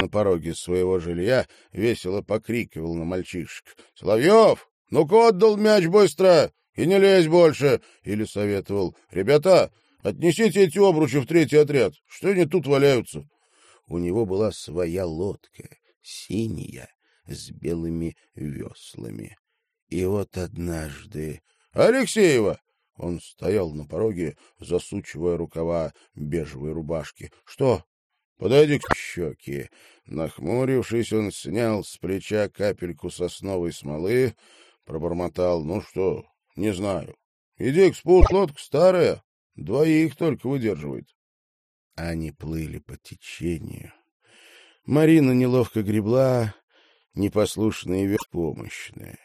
на пороге своего жилья, весело покрикивал на мальчишек. — Соловьев, ну-ка отдал мяч быстро и не лезь больше! Или советовал. — Ребята, отнесите эти обручи в третий отряд. Что они тут валяются? У него была своя лодка, синяя, с белыми веслами. И вот однажды... — Алексеева! Он стоял на пороге, засучивая рукава бежевой рубашки. — Что? — Подойди к щеке. Нахмурившись, он снял с плеча капельку сосновой смолы, пробормотал. — Ну что, не знаю. Иди к спуск, лодка старая, двоих только выдерживает. Они плыли по течению. Марина неловко гребла, непослушная и беспомощная.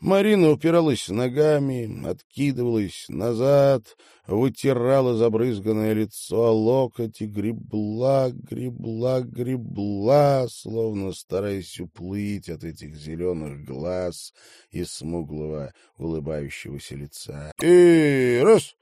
Марина упиралась ногами, откидывалась назад, вытирала забрызганное лицо о локоть и гребла, гребла, гребла, словно стараясь уплыть от этих зеленых глаз и смуглого улыбающегося лица. — И раз!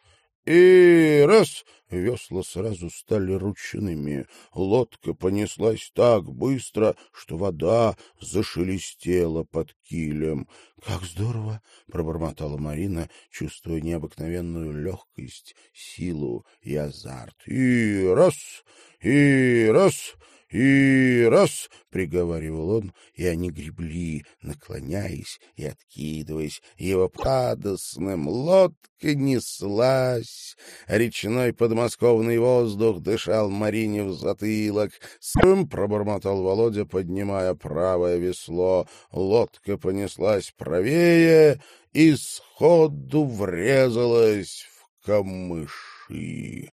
И раз! Весла сразу стали ручными. Лодка понеслась так быстро, что вода зашелестела под килем. — Как здорово! — пробормотала Марина, чувствуя необыкновенную легкость, силу и азарт. — И раз! И раз! «И раз!» — приговаривал он, и они гребли, наклоняясь и откидываясь. Его падосным лодка неслась. Речной подмосковный воздух дышал Марине в затылок. «Сым!» — пробормотал Володя, поднимая правое весло. Лодка понеслась правее и сходу врезалась в камыши.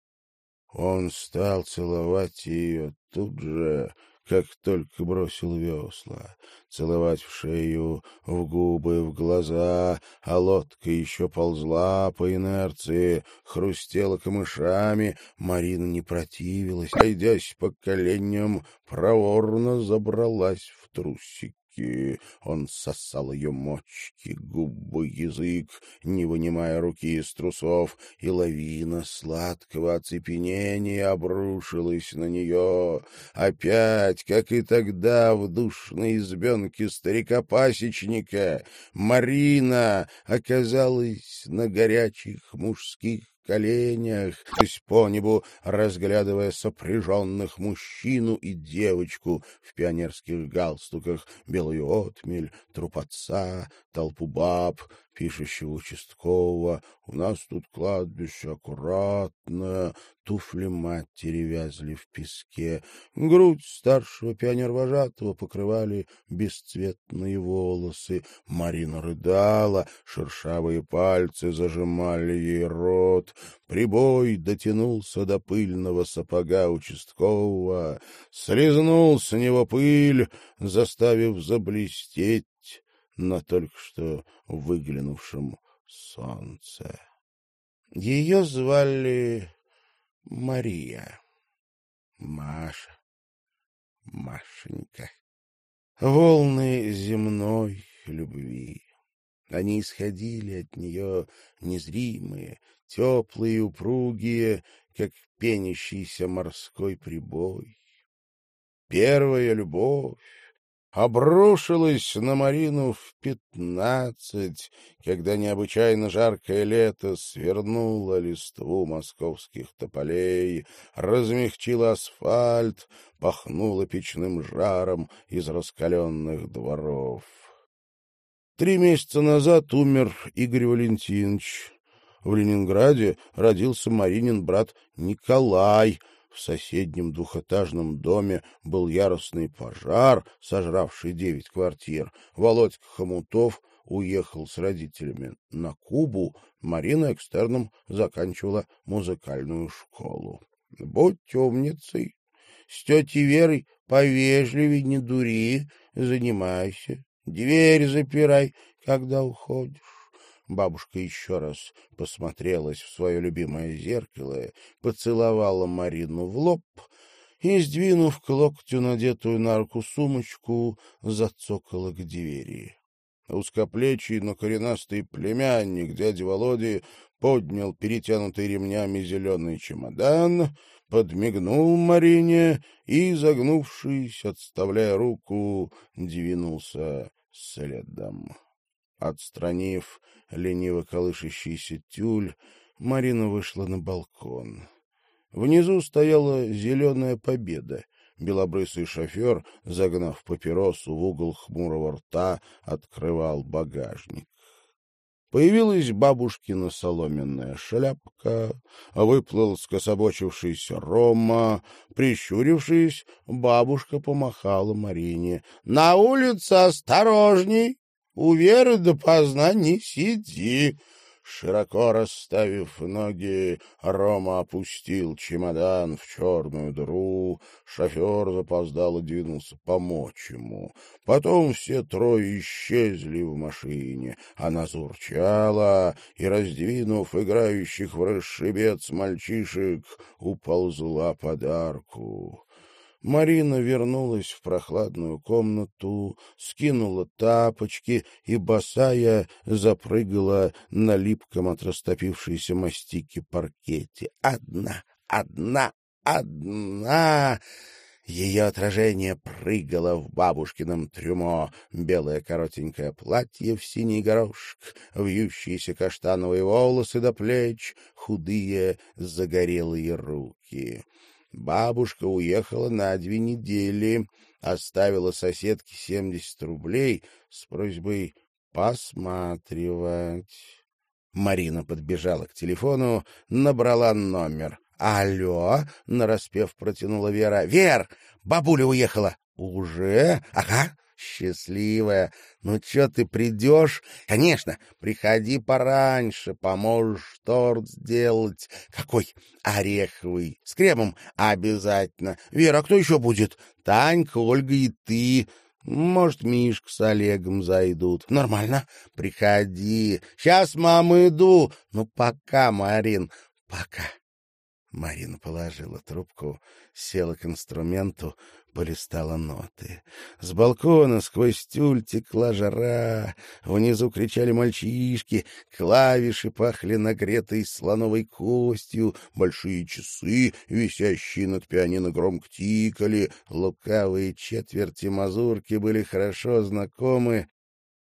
Он стал целовать ее тут же, как только бросил весла, целовать в шею, в губы, в глаза, а лодка еще ползла по инерции, хрустела камышами, Марина не противилась, найдясь по коленям, проворно забралась в трусики руки. Он сосал ее мочки, губы, язык, не вынимая руки из трусов, и лавина сладкого оцепенения обрушилась на нее. Опять, как и тогда в душной избенке старика-пасечника, Марина оказалась на горячих мужских коленях, сквозь по небу, разглядывая сопряженных мужчину и девочку в пионерских галстуках, белую отмель, труп отца, толпу баб, пишущего участкового. У нас тут кладбище аккуратное, туфли матери вязли в песке. Грудь старшего пионервожатого покрывали бесцветные волосы. Марина рыдала, шершавые пальцы зажимали ей рот. Прибой дотянулся до пыльного сапога участкового, слезнул с него пыль, заставив заблестеть на только что выглянувшем солнце. Ее звали Мария. Маша. Машенька. Волны земной любви. Они исходили от нее незримые, теплые, упругие, как пенящийся морской прибой. Первая любовь, обрушилась на Марину в пятнадцать, когда необычайно жаркое лето свернуло листву московских тополей, размягчило асфальт, пахнуло печным жаром из раскаленных дворов. Три месяца назад умер Игорь Валентинович. В Ленинграде родился Маринин брат Николай — в соседнем двухэтажном доме был яростный пожар, сожравший девять квартир. Володька Хомутов уехал с родителями на Кубу, Марина экстерном заканчивала музыкальную школу. — Будь умницей, с тетей Верой повежливей не дури, занимайся, дверь запирай, когда уходишь. Бабушка еще раз посмотрелась в свое любимое зеркало, поцеловала Марину в лоб и, сдвинув к локтю надетую на руку сумочку, зацокала к двери. Узкоплечий, но коренастый племянник дяди Володи поднял перетянутый ремнями зеленый чемодан, подмигнул Марине и, загнувшись, отставляя руку, двинулся следом. Отстранив лениво колышащийся тюль, Марина вышла на балкон. Внизу стояла зеленая победа. Белобрысый шофер, загнав папиросу в угол хмурого рта, открывал багажник. Появилась бабушкина соломенная шляпка, выплыл скособочившийся Рома. Прищурившись, бабушка помахала Марине. — На улице осторожней! У Веры допоздна не сиди! Широко расставив ноги, Рома опустил чемодан в черную дыру. Шофер запоздало двинулся помочь ему. Потом все трое исчезли в машине. Она зурчала и, раздвинув играющих в расшибец мальчишек, уползла подарку. Марина вернулась в прохладную комнату, скинула тапочки и, босая, запрыгала на липком от растопившейся мастики паркете. Одна, одна, одна! Ее отражение прыгало в бабушкином трюмо. Белое коротенькое платье в синий горошек, вьющиеся каштановые волосы до плеч, худые загорелые руки. Бабушка уехала на две недели, оставила соседке семьдесят рублей с просьбой посматривать. Марина подбежала к телефону, набрала номер. «Алло!» — нараспев протянула Вера. «Вер! Бабуля уехала!» «Уже? Ага. Счастливая. Ну, чё ты придешь? Конечно, приходи пораньше, поможешь торт сделать. Какой? Ореховый. С кремом? Обязательно. Вера, а кто еще будет? Танька, Ольга и ты. Может, Мишка с Олегом зайдут. Нормально. Приходи. Сейчас, мама, иду. Ну, пока, Марин, пока. Марина положила трубку, села к инструменту, полистала ноты. С балкона сквозь тюль текла жара, внизу кричали мальчишки, клавиши пахли нагретой слоновой костью, большие часы, висящие над пианино, громко тикали, лукавые четверти мазурки были хорошо знакомы,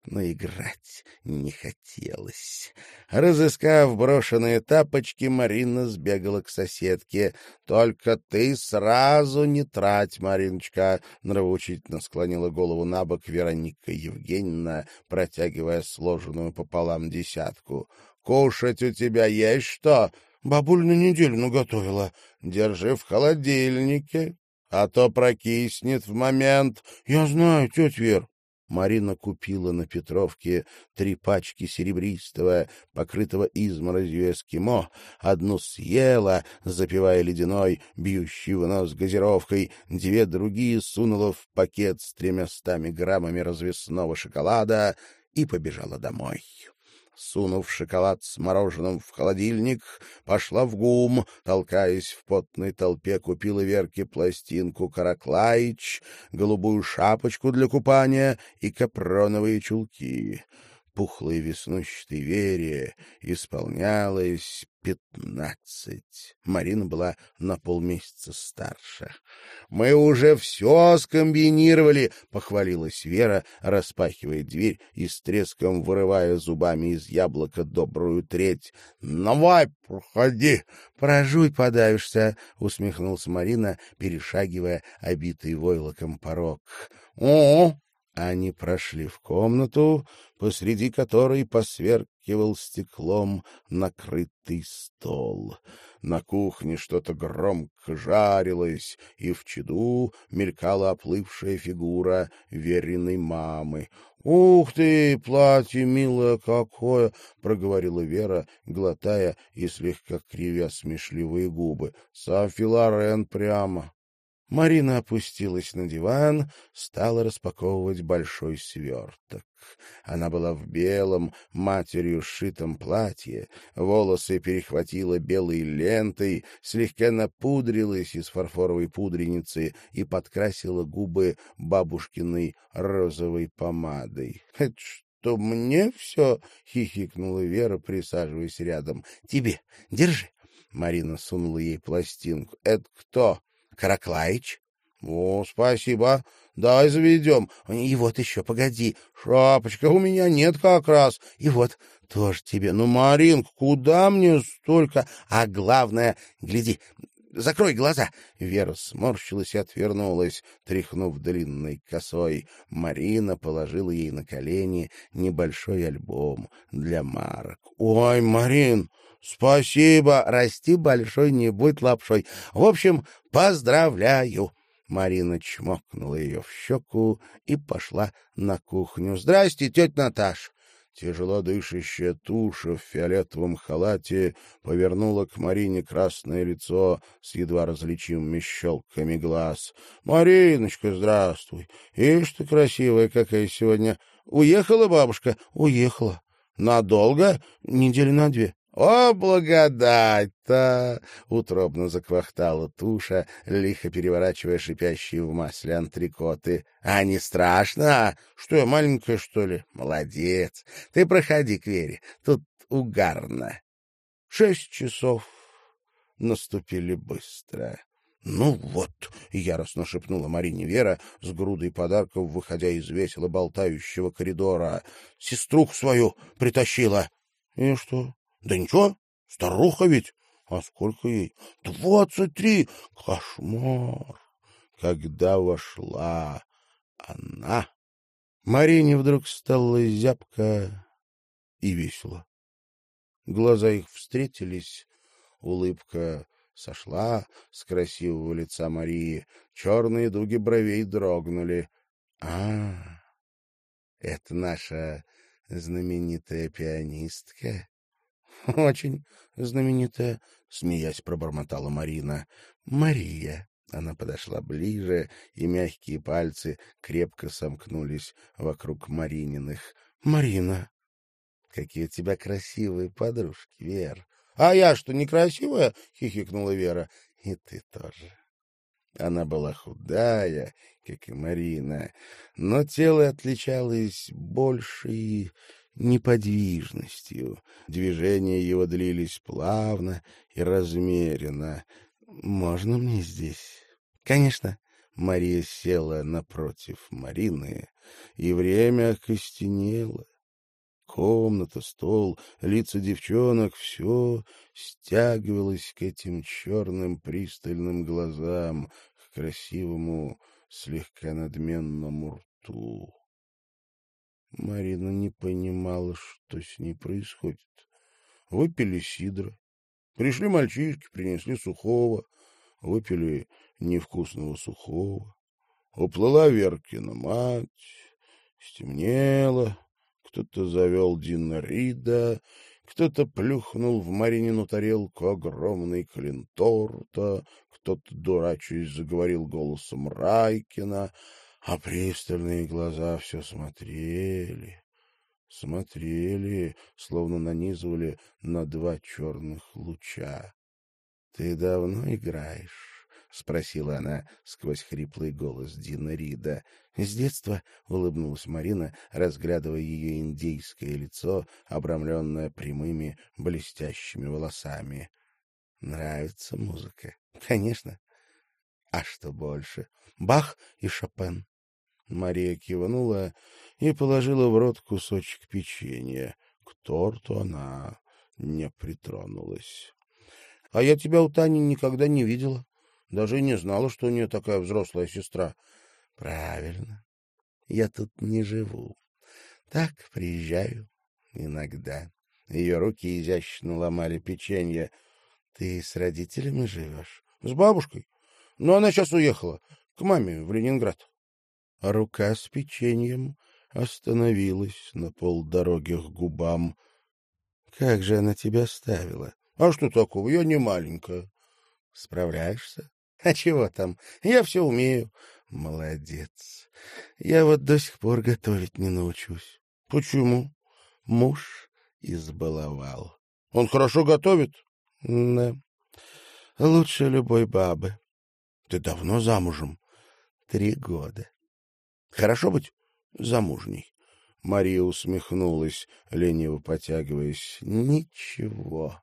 но играть не хотелось. Разыскав брошенные тапочки, Марина сбегала к соседке. — Только ты сразу не трать, Мариночка! — нравоучительно склонила голову на бок Вероника Евгеньевна, протягивая сложенную пополам десятку. — Кушать у тебя есть что? — Бабуль на неделю наготовила. — Держи в холодильнике, а то прокиснет в момент. — Я знаю, тетя Вер. Марина купила на Петровке три пачки серебристого, покрытого изморозью эскимо, одну съела, запивая ледяной, бьющий в нос газировкой, две другие сунула в пакет с тремястами граммами развесного шоколада и побежала домой. Сунув шоколад с мороженым в холодильник, пошла в ГУМ, толкаясь в потной толпе, купила Верке пластинку «Караклаич», голубую шапочку для купания и капроновые чулки пухлой веснущатой Вере исполнялось пятнадцать. Марина была на полмесяца старше. — Мы уже все скомбинировали, — похвалилась Вера, распахивая дверь и с треском вырывая зубами из яблока добрую треть. — Давай, проходи. — Прожуй, подавишься, — усмехнулась Марина, перешагивая обитый войлоком порог. — О, они прошли в комнату, посреди которой посверкивал стеклом накрытый стол. На кухне что-то громко жарилось, и в чаду мелькала оплывшая фигура веренной мамы. — Ух ты, платье милое какое! — проговорила Вера, глотая и слегка кривя смешливые губы. — Софи Лорен прямо. Марина опустилась на диван, стала распаковывать большой сверток. Она была в белом, матерью сшитом платье, волосы перехватила белой лентой, слегка напудрилась из фарфоровой пудреницы и подкрасила губы бабушкиной розовой помадой. — Это что, мне все? — хихикнула Вера, присаживаясь рядом. — Тебе, держи. Марина сунула ей пластинку. — Это кто? — Караклаич. — О, спасибо. Давай заведем. И вот еще, погоди. Шапочка у меня нет как раз. И вот, тоже тебе. Ну, Маринка, куда мне столько? А главное, гляди, Закрой глаза!» Вера сморщилась и отвернулась, тряхнув длинной косой. Марина положила ей на колени небольшой альбом для марок. «Ой, Марин, спасибо! Расти большой, не будь лапшой. В общем, поздравляю!» Марина чмокнула ее в щеку и пошла на кухню. «Здрасте, тетя Наташ!» Тяжело дышащая туша в фиолетовом халате повернула к Марине красное лицо с едва различимыми щелками глаз. — Мариночка, здравствуй! Ишь ты красивая какая сегодня! Уехала бабушка? — Уехала. — Надолго? — Недели на две. «О, благодать-то!» — утробно заквахтала туша, лихо переворачивая шипящие в масле антрикоты. «А не страшно? Что я, маленькая, что ли? Молодец! Ты проходи к Вере, тут угарно». Шесть часов наступили быстро. «Ну вот!» — яростно шепнула Марине Вера с грудой подарков, выходя из весело болтающего коридора. «Сеструх свою притащила!» «И что?» Да ничего, старуха ведь. А сколько ей? Двадцать три! Кошмар! Когда вошла она, Марине вдруг стало зябко и весело. Глаза их встретились, улыбка сошла с красивого лица Марии, черные дуги бровей дрогнули. — А, это наша знаменитая пианистка? — Очень знаменитая, — смеясь пробормотала Марина. — Мария. Она подошла ближе, и мягкие пальцы крепко сомкнулись вокруг Марининых. — Марина. — Какие у тебя красивые подружки, Вер. — А я что, некрасивая? — хихикнула Вера. — И ты тоже. Она была худая, как и Марина, но тело отличалось большей неподвижностью. Движения его длились плавно и размеренно. «Можно мне здесь?» «Конечно». Мария села напротив Марины, и время окостенело. Комната, стол, лица девчонок — все стягивалось к этим черным пристальным глазам, к красивому, слегка надменному рту. Марина не понимала, что с ней происходит. Выпили сидра. Пришли мальчишки, принесли сухого. Выпили невкусного сухого. Уплыла Веркина мать. Стемнело. Кто-то завел Дина Рида, кто-то плюхнул в Маринину тарелку огромный клин торта, кто-то, дурачаясь, заговорил голосом Райкина — а пристальные глаза все смотрели, смотрели, словно нанизывали на два черных луча. — Ты давно играешь? — спросила она сквозь хриплый голос Дина Рида. С детства улыбнулась Марина, разглядывая ее индейское лицо, обрамленное прямыми блестящими волосами. — Нравится музыка? — Конечно. — А что больше? Бах и Шопен? Мария кивнула и положила в рот кусочек печенья. К торту она не притронулась. — А я тебя у Тани никогда не видела. Даже не знала, что у нее такая взрослая сестра. — Правильно. Я тут не живу. Так приезжаю иногда. Ее руки изящно ломали печенье. — Ты с родителями живешь? — С бабушкой. Но она сейчас уехала. К маме в Ленинград а рука с печеньем остановилась на полдороги к губам. — Как же она тебя ставила? — А что такого? Я не маленькая. — Справляешься? — А чего там? Я все умею. — Молодец. Я вот до сих пор готовить не научусь. — Почему? — Муж избаловал. — Он хорошо готовит? — Да. Лучше любой бабы. — Ты давно замужем? — Три года. Хорошо быть замужней. Мария усмехнулась, лениво потягиваясь. Ничего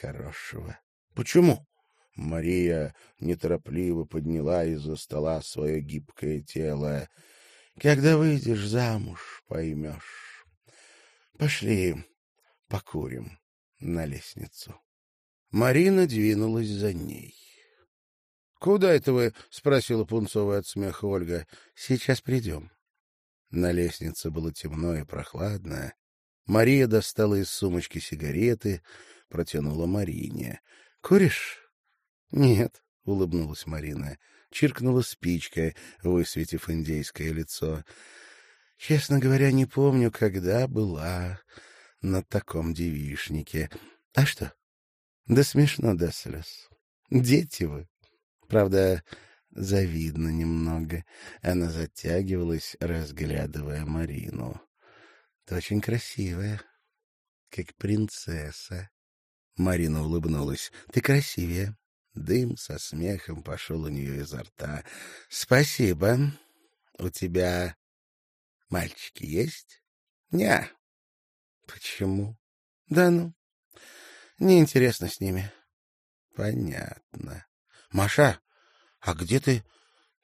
хорошего. Почему? Мария неторопливо подняла из-за стола свое гибкое тело. Когда выйдешь замуж, поймешь. Пошли покурим на лестницу. Марина двинулась за ней. — Куда это вы? — спросила Пунцовая от смеха Ольга. — Сейчас придем. На лестнице было темно и прохладно. Мария достала из сумочки сигареты, протянула Марине. — Куришь? — Нет, — улыбнулась Марина. Чиркнула спичкой, высветив индейское лицо. — Честно говоря, не помню, когда была на таком девишнике. А что? Да смешно до слез. Дети вы. Правда, завидно немного. Она затягивалась, разглядывая Марину. Ты очень красивая, как принцесса. Марина улыбнулась. Ты красивее. Дым со смехом пошел у нее изо рта. Спасибо. У тебя мальчики есть? Не. Почему? Да ну. Неинтересно с ними. Понятно. Маша, а где ты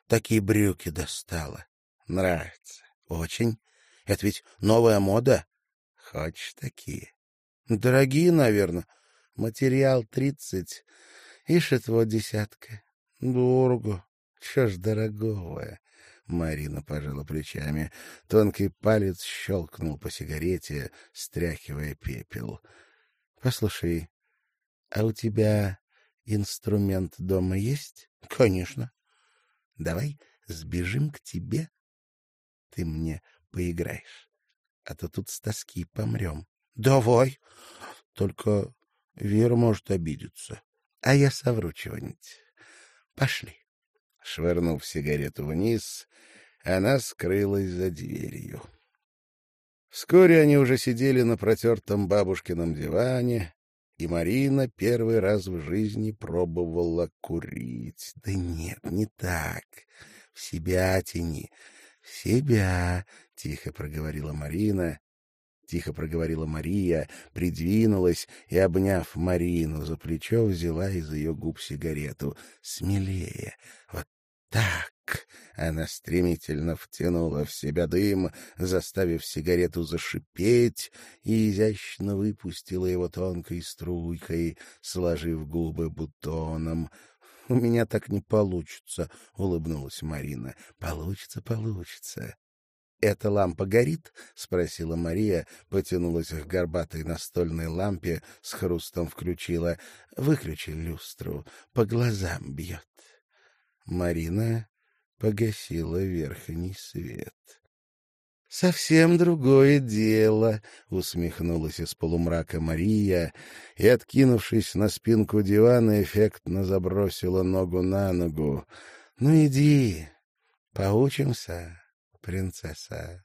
такие брюки достала? Нравится. Очень. Это ведь новая мода. Хочешь такие? Дорогие, наверное. Материал тридцать, и шитво десятка. Дорого. Что ж дорогого? Марина пожала плечами. Тонкий палец щелкнул по сигарете, стряхивая пепел. — Послушай, а у тебя инструмент дома есть? — Конечно. — Давай сбежим к тебе. Ты мне поиграешь, а то тут с тоски помрем. — Давай. Только Вера может обидеться. А я совру чего-нибудь. Пошли. Швырнув сигарету вниз, она скрылась за дверью. Вскоре они уже сидели на протертом бабушкином диване, и Марина первый раз в жизни пробовала курить. Да нет, не так. В себя тяни. В себя, — тихо проговорила Марина. Тихо проговорила Мария, придвинулась и, обняв Марину за плечо, взяла из ее губ сигарету. Смелее. Вот так. Она стремительно втянула в себя дым, заставив сигарету зашипеть, и изящно выпустила его тонкой струйкой, сложив губы бутоном. — У меня так не получится, — улыбнулась Марина. — Получится, получится. — Эта лампа горит? — спросила Мария, потянулась к горбатой настольной лампе, с хрустом включила. — Выключи люстру, по глазам бьет. Марина погасила верхний свет. «Совсем другое дело», — усмехнулась из полумрака Мария и, откинувшись на спинку дивана, эффектно забросила ногу на ногу. «Ну иди, поучимся, принцесса».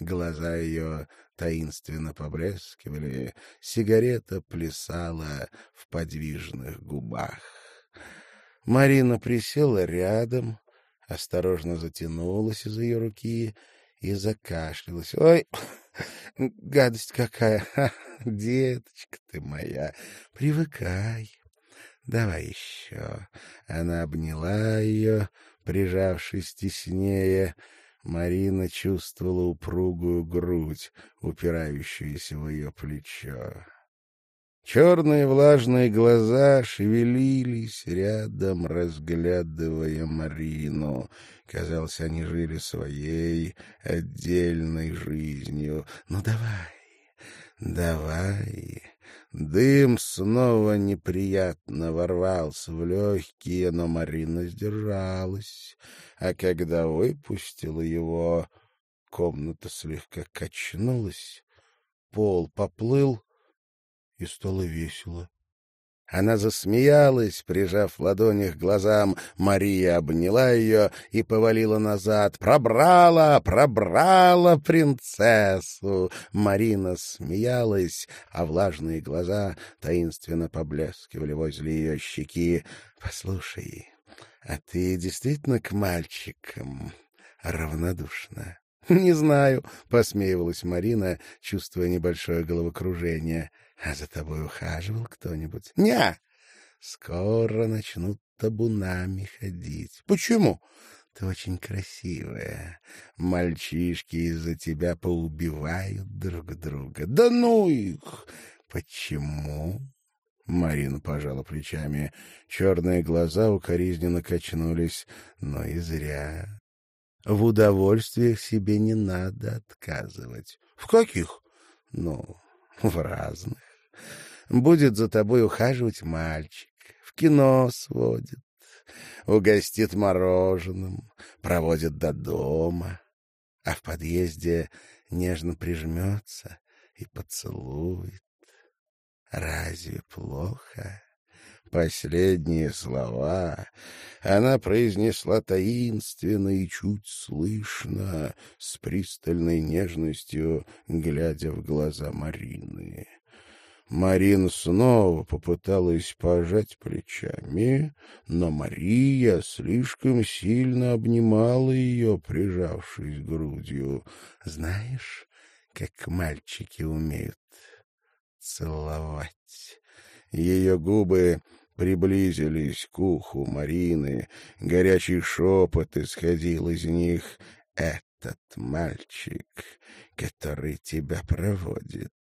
Глаза ее таинственно поблескивали, сигарета плясала в подвижных губах. Марина присела рядом, осторожно затянулась из ее руки и закашлялась. — Ой, гадость какая! Деточка ты моя, привыкай. Давай еще. Она обняла ее, прижавшись теснее. Марина чувствовала упругую грудь, упирающуюся в ее плечо. Черные влажные глаза шевелились рядом, разглядывая Марину. Казалось, они жили своей отдельной жизнью. «Ну, давай, давай!» Дым снова неприятно ворвался в легкие, но Марина сдержалась. А когда выпустила его, комната слегка качнулась, пол поплыл, и стало весело. Она засмеялась, прижав ладони к глазам. Мария обняла ее и повалила назад. «Пробрала! Пробрала принцессу!» Марина смеялась, а влажные глаза таинственно поблескивали возле ее щеки. «Послушай, а ты действительно к мальчикам равнодушна?» «Не знаю», — посмеивалась Марина, чувствуя небольшое головокружение. — А за тобой ухаживал кто-нибудь? — Не. скоро начнут табунами ходить. Почему? Ты очень красивая. Мальчишки из-за тебя поубивают друг друга. Да ну их! Почему? Марина пожала плечами. Черные глаза укоризненно качнулись, но и зря. В удовольствиях себе не надо отказывать. — В каких? — Ну, в разных. Будет за тобой ухаживать мальчик, в кино сводит, угостит мороженым, проводит до дома, а в подъезде нежно прижмется и поцелует. Разве плохо? Последние слова она произнесла таинственно и чуть слышно, с пристальной нежностью, глядя в глаза Марины. Марина снова попыталась пожать плечами, но Мария слишком сильно обнимала ее, прижавшись грудью. Знаешь, как мальчики умеют целовать? Ее губы приблизились к уху Марины, горячий шепот исходил из них. «Этот мальчик, который тебя проводит,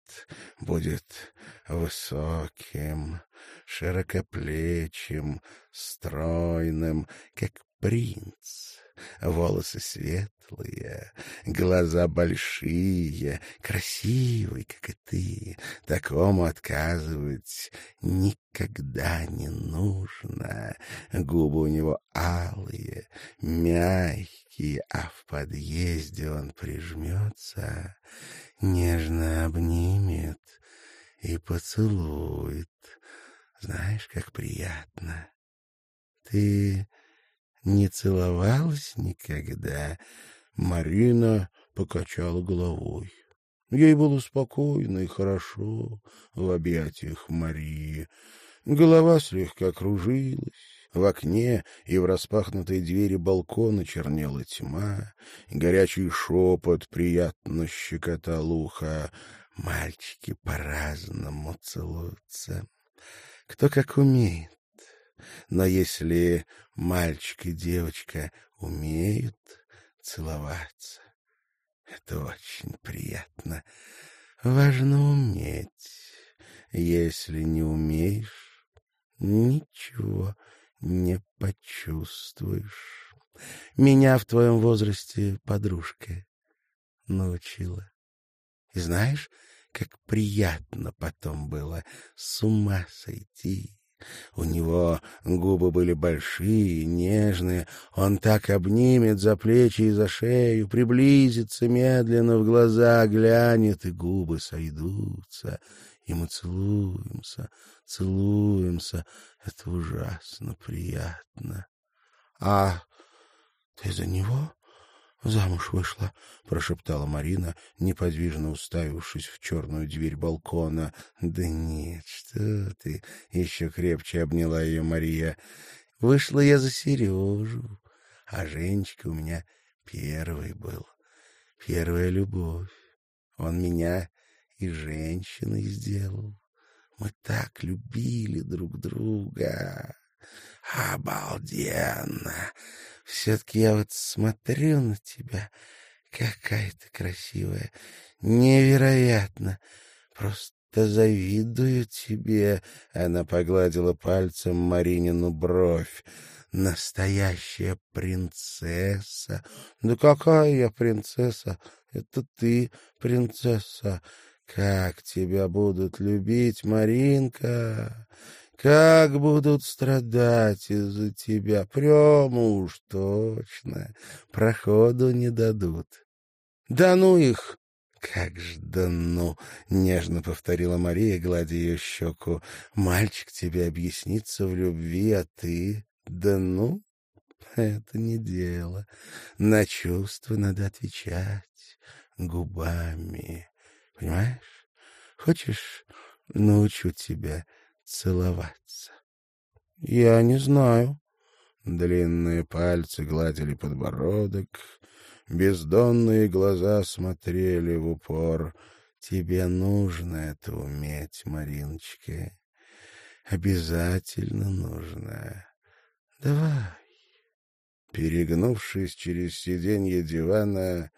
будет высоким, широкоплечим, стройным, как принц, волосы светлые, глаза большие, красивый, как и ты. Такому отказывать никогда не нужно. Губы у него алые, мягкие, а в подъезде он прижмется, нежно обнимет и поцелует. Знаешь, как приятно. Ты не целовалась никогда?» Марина покачала головой. Ей было спокойно и хорошо в объятиях Марии. Голова слегка кружилась. В окне и в распахнутой двери балкона чернела тьма. Горячий шепот приятно щекотал ухо. Мальчики по-разному целуются. Кто как умеет. Но если мальчик и девочка умеют целоваться, это очень приятно. Важно уметь. Если не умеешь, ничего не почувствуешь. Меня в твоем возрасте подружка научила. И знаешь, как приятно потом было с ума сойти у него губы были большие, нежные. Он так обнимет за плечи и за шею, приблизится медленно в глаза, глянет, и губы сойдутся. И мы целуемся, целуемся. Это ужасно приятно. — А ты за него? Замуж вышла, — прошептала Марина, неподвижно уставившись в черную дверь балкона. — Да нет, что ты! — еще крепче обняла ее Мария. — Вышла я за Сережу, а Женечка у меня первый был, первая любовь. Он меня и женщиной сделал. Мы так любили друг друга. Обалденно! Все-таки я вот смотрю на тебя, какая ты красивая, невероятно, просто завидую тебе. Она погладила пальцем Маринину бровь. Настоящая принцесса. Да какая я принцесса? Это ты принцесса. Как тебя будут любить, Маринка! Как будут страдать из-за тебя, прямо уж точно, проходу не дадут. Да ну их! Как ж да ну! — нежно повторила Мария, гладя ее щеку. Мальчик тебе объяснится в любви, а ты... Да ну! Это не дело. На чувства надо отвечать губами. Понимаешь? Хочешь, научу тебя целоваться. Я не знаю. Длинные пальцы гладили подбородок, бездонные глаза смотрели в упор. Тебе нужно это уметь, Мариночка. обязательно нужно. Давай. Перегнувшись через сиденье дивана,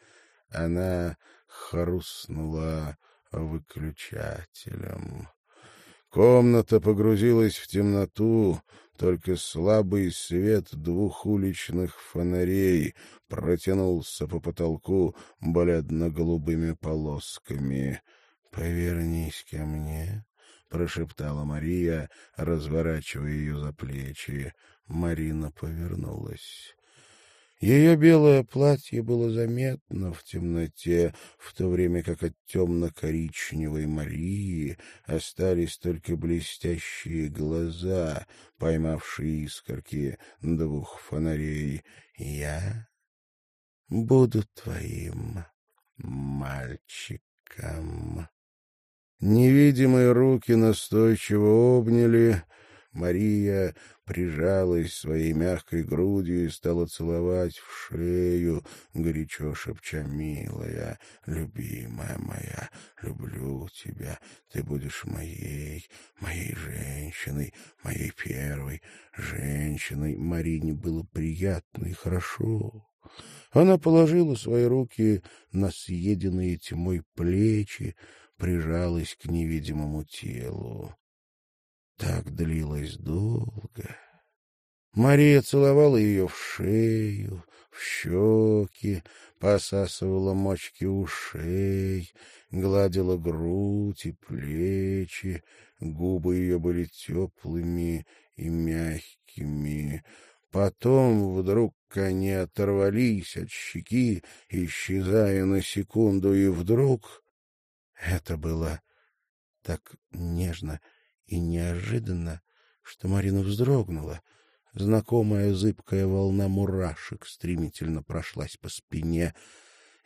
она хрустнула выключателем. Комната погрузилась в темноту, только слабый свет двух уличных фонарей протянулся по потолку бледно-голубыми полосками. «Повернись ко мне», — прошептала Мария, разворачивая ее за плечи. Марина повернулась. Ее белое платье было заметно в темноте, в то время как от темно-коричневой Марии остались только блестящие глаза, поймавшие искорки двух фонарей. «Я буду твоим мальчиком». Невидимые руки настойчиво обняли, Мария прижалась своей мягкой грудью и стала целовать в шею, горячо шепча «Милая, любимая моя, люблю тебя, ты будешь моей, моей женщиной, моей первой женщиной». Марине было приятно и хорошо. Она положила свои руки на съеденные тьмой плечи, прижалась к невидимому телу. Так длилось долго. Мария целовала ее в шею, в щеки, посасывала мочки ушей, гладила грудь и плечи, губы ее были теплыми и мягкими. Потом вдруг они оторвались от щеки, исчезая на секунду, и вдруг... Это было так нежно и неожиданно, что Марина вздрогнула. Знакомая зыбкая волна мурашек стремительно прошлась по спине.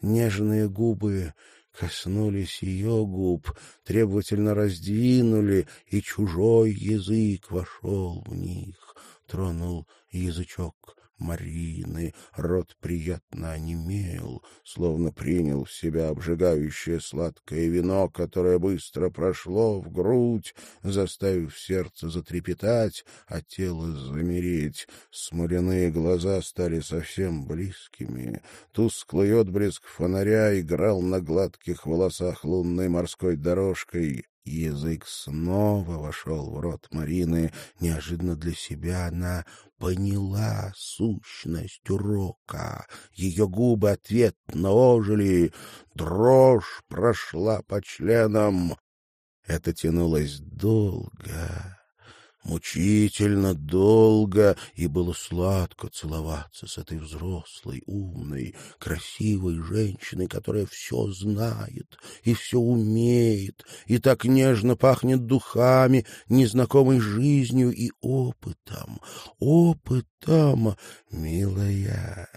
Нежные губы коснулись ее губ, требовательно раздвинули, и чужой язык вошел в них, тронул язычок Марины. Рот приятно онемел, словно принял в себя обжигающее сладкое вино, которое быстро прошло в грудь, заставив сердце затрепетать, а тело замереть. Смоляные глаза стали совсем близкими. Тусклый отблеск фонаря играл на гладких волосах лунной морской дорожкой. Язык снова вошел в рот Марины. Неожиданно для себя она поняла сущность урока. Ее губы ответно ожили. Дрожь прошла по членам. Это тянулось долго мучительно долго, и было сладко целоваться с этой взрослой, умной, красивой женщиной, которая все знает и все умеет, и так нежно пахнет духами, незнакомой жизнью и опытом, опытом, милая.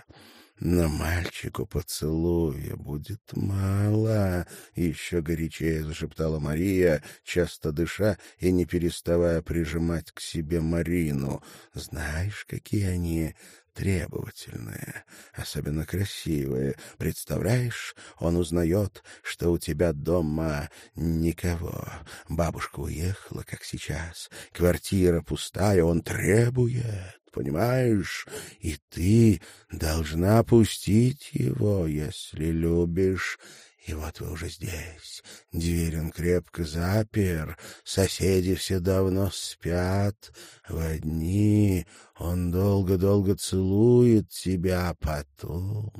Но мальчику поцелуя будет мало, — еще горячее зашептала Мария, часто дыша и не переставая прижимать к себе Марину. Знаешь, какие они требовательные, особенно красивые. Представляешь, он узнает, что у тебя дома никого. Бабушка уехала, как сейчас. Квартира пустая, он требует понимаешь? И ты должна пустить его, если любишь. И вот вы уже здесь. Дверь он крепко запер, соседи все давно спят. В одни он долго-долго целует тебя, потом...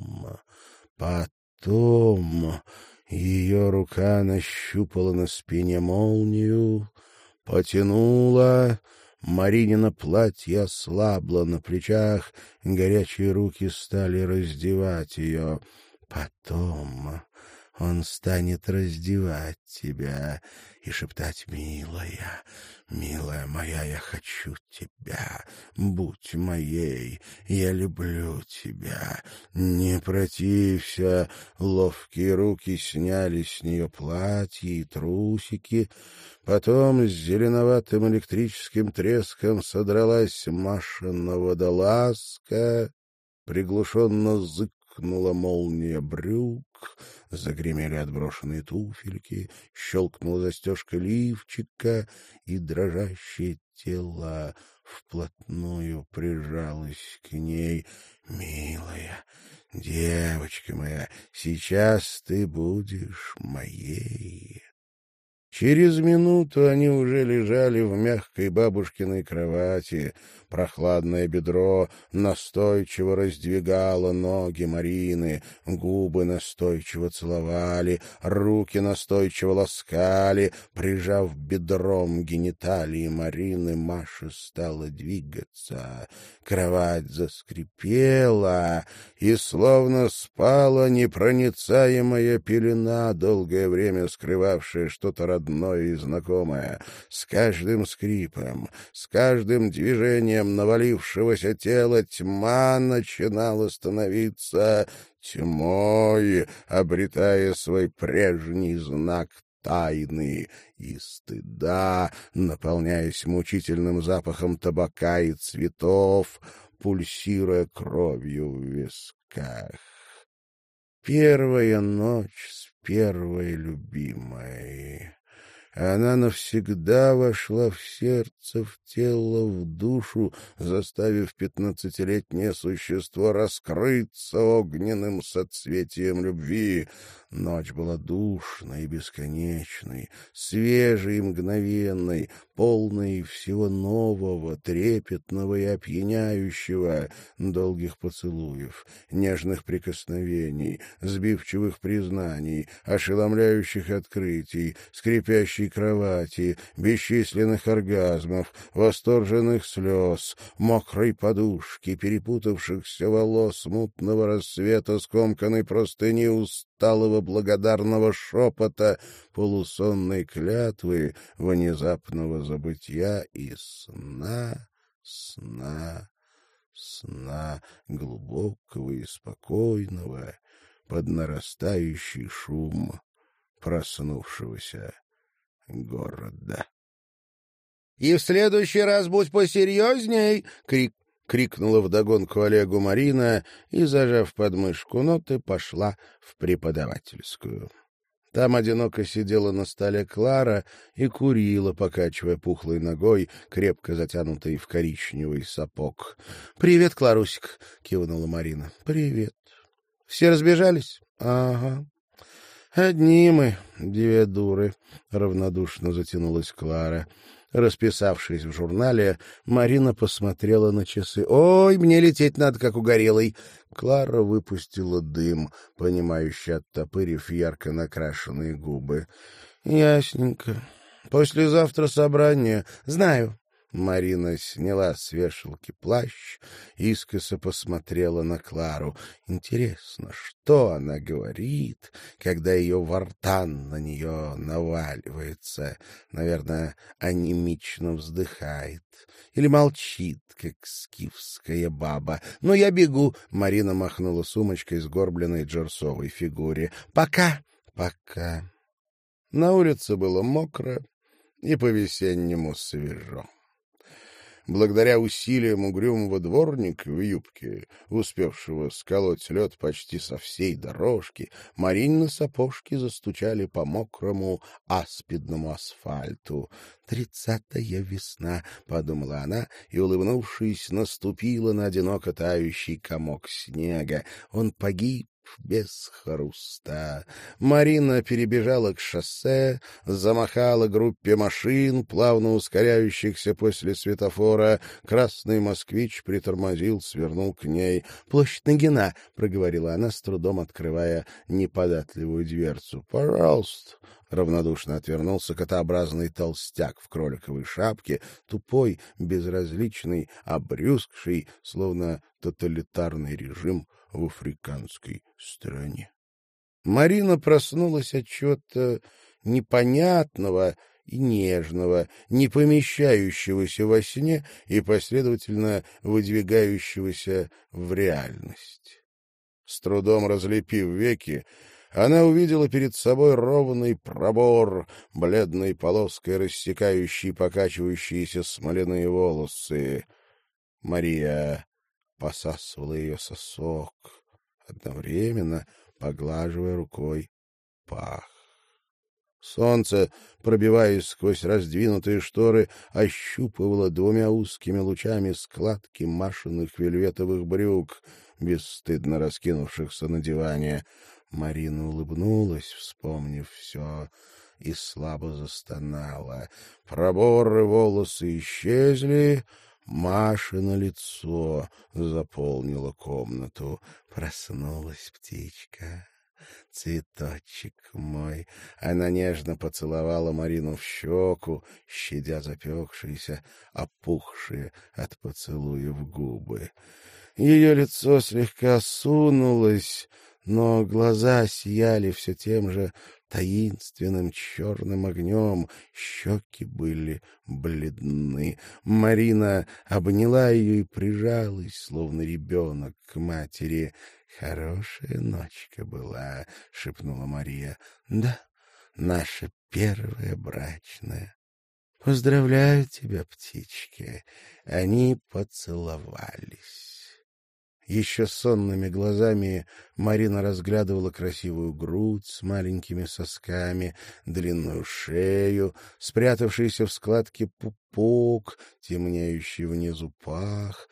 Потом... Ее рука нащупала на спине молнию, потянула Маринина платье ослабло на плечах, горячие руки стали раздевать ее. Потом он станет раздевать тебя и шептать «Милая, милая моя, я хочу тебя, будь моей, я люблю тебя, не протився». Ловкие руки сняли с нее платье и трусики, потом с зеленоватым электрическим треском содралась Машина водолазка, приглушенно зыкнула молния брюк, Загремели отброшенные туфельки, щелкнула застежка лифчика, и дрожащее тело вплотную прижалось к ней. «Милая, девочка моя, сейчас ты будешь моей». Через минуту они уже лежали в мягкой бабушкиной кровати, Прохладное бедро настойчиво раздвигало ноги Марины, губы настойчиво целовали, руки настойчиво ласкали. Прижав бедром гениталии Марины, Маша стала двигаться. Кровать заскрипела, и словно спала непроницаемая пелена, долгое время скрывавшая что-то родное и знакомое. С каждым скрипом, с каждым движением навалившегося тела тьма начинала становиться тьмой, обретая свой прежний знак тайны и стыда, наполняясь мучительным запахом табака и цветов, пульсируя кровью в висках. Первая ночь с первой любимой. Она навсегда вошла в сердце, в тело, в душу, заставив пятнадцатилетнее существо раскрыться огненным соцветием любви. Ночь была душной и бесконечной, свежей и мгновенной, полной всего нового, трепетного и опьяняющего, долгих поцелуев, нежных прикосновений, сбивчивых признаний, ошеломляющих открытий, скрипящей кровати, бесчисленных оргазмов, восторженных слез, мокрой подушки, перепутавшихся волос, мутного рассвета, скомканной простыни уст, усталого благодарного шепота, полусонной клятвы, внезапного забытья и сна, сна, сна глубокого и спокойного под нарастающий шум проснувшегося города. — И в следующий раз будь посерьезней! — крик — крикнула вдогонку Олегу Марина и, зажав подмышку ноты, пошла в преподавательскую. Там одиноко сидела на столе Клара и курила, покачивая пухлой ногой, крепко затянутой в коричневый сапог. — Привет, Кларусик! — кивнула Марина. — Привет. — Все разбежались? — Ага. — Одни мы, две дуры, — равнодушно затянулась Клара. Расписавшись в журнале, Марина посмотрела на часы. «Ой, мне лететь надо, как угорелый!» Клара выпустила дым, понимающе оттопырив ярко накрашенные губы. «Ясненько. Послезавтра собрание. Знаю. Марина сняла с вешалки плащ, искоса посмотрела на Клару. Интересно, что она говорит, когда ее вартан на нее наваливается? Наверное, анемично вздыхает. Или молчит, как скифская баба. «Ну, я бегу!» — Марина махнула сумочкой с горбленной джерсовой фигуре. «Пока!» «Пока!» На улице было мокро и по-весеннему свежо. Благодаря усилиям угрюмого дворника в юбке, успевшего сколоть лед почти со всей дорожки, Маринны сапожки застучали по мокрому аспидному асфальту. «Тридцатая весна», — подумала она и, улыбнувшись, наступила на одиноко тающий комок снега. Он погиб без хруста. Марина перебежала к шоссе, замахала группе машин, плавно ускоряющихся после светофора. Красный москвич притормозил, свернул к ней. — Площадь Нагина, — проговорила она, с трудом открывая неподатливую дверцу. — Пожалуйста. Равнодушно отвернулся котообразный толстяк в кроликовой шапке, тупой, безразличный, обрюзгший, словно тоталитарный режим — в африканской стране. Марина проснулась от чего-то непонятного и нежного, не помещающегося во сне и, последовательно, выдвигающегося в реальность. С трудом разлепив веки, она увидела перед собой ровный пробор, бледной полоской рассекающий покачивающиеся смоляные волосы. Мария посасывала ее сосок, одновременно поглаживая рукой пах. Солнце, пробиваясь сквозь раздвинутые шторы, ощупывало двумя узкими лучами складки Машиных вельветовых брюк, бесстыдно раскинувшихся на диване. Марина улыбнулась, вспомнив все, и слабо застонала. Проборы волосы исчезли, Маша на лицо заполнила комнату. Проснулась птичка. Цветочек мой. Она нежно поцеловала Марину в щеку, щадя запекшиеся, опухшие от поцелуев губы. Ее лицо слегка сунулось, но глаза сияли все тем же таинственным черным огнем, щеки были бледны. Марина обняла ее и прижалась, словно ребенок, к матери. «Хорошая ночка была», — шепнула Мария. «Да, наша первая брачная». «Поздравляю тебя, птички!» Они поцеловались. Еще сонными глазами Марина разглядывала красивую грудь с маленькими сосками, длинную шею, спрятавшийся в складке пупок, темнеющий внизу пах.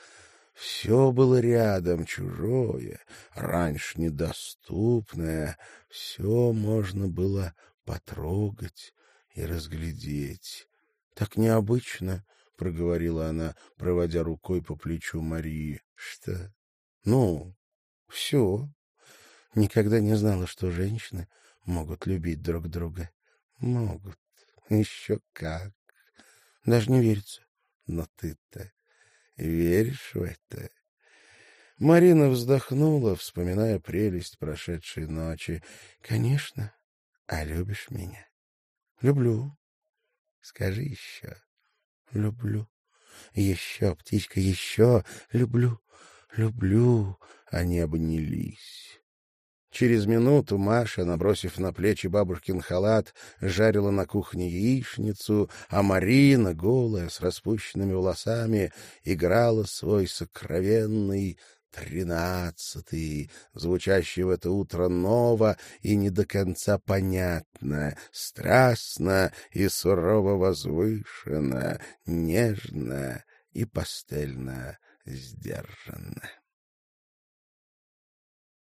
Все было рядом, чужое, раньше недоступное. Все можно было потрогать и разглядеть. Так необычно, — проговорила она, проводя рукой по плечу Марии. — Что? Ну, все. Никогда не знала, что женщины могут любить друг друга. Могут. Еще как. Даже не верится. Но ты-то веришь в это? Марина вздохнула, вспоминая прелесть прошедшей ночи. Конечно. А любишь меня? Люблю. Скажи еще. Люблю. Еще, птичка, еще. Люблю. Люблю. Они обнялись. Через минуту Маша, набросив на плечи бабушкин халат, жарила на кухне яичницу, а Марина, голая, с распущенными волосами, играла свой сокровенный тринадцатый, звучащий в это утро ново и не до конца понятно, страстно и сурово возвышенно, нежно и пастельно сдержанно.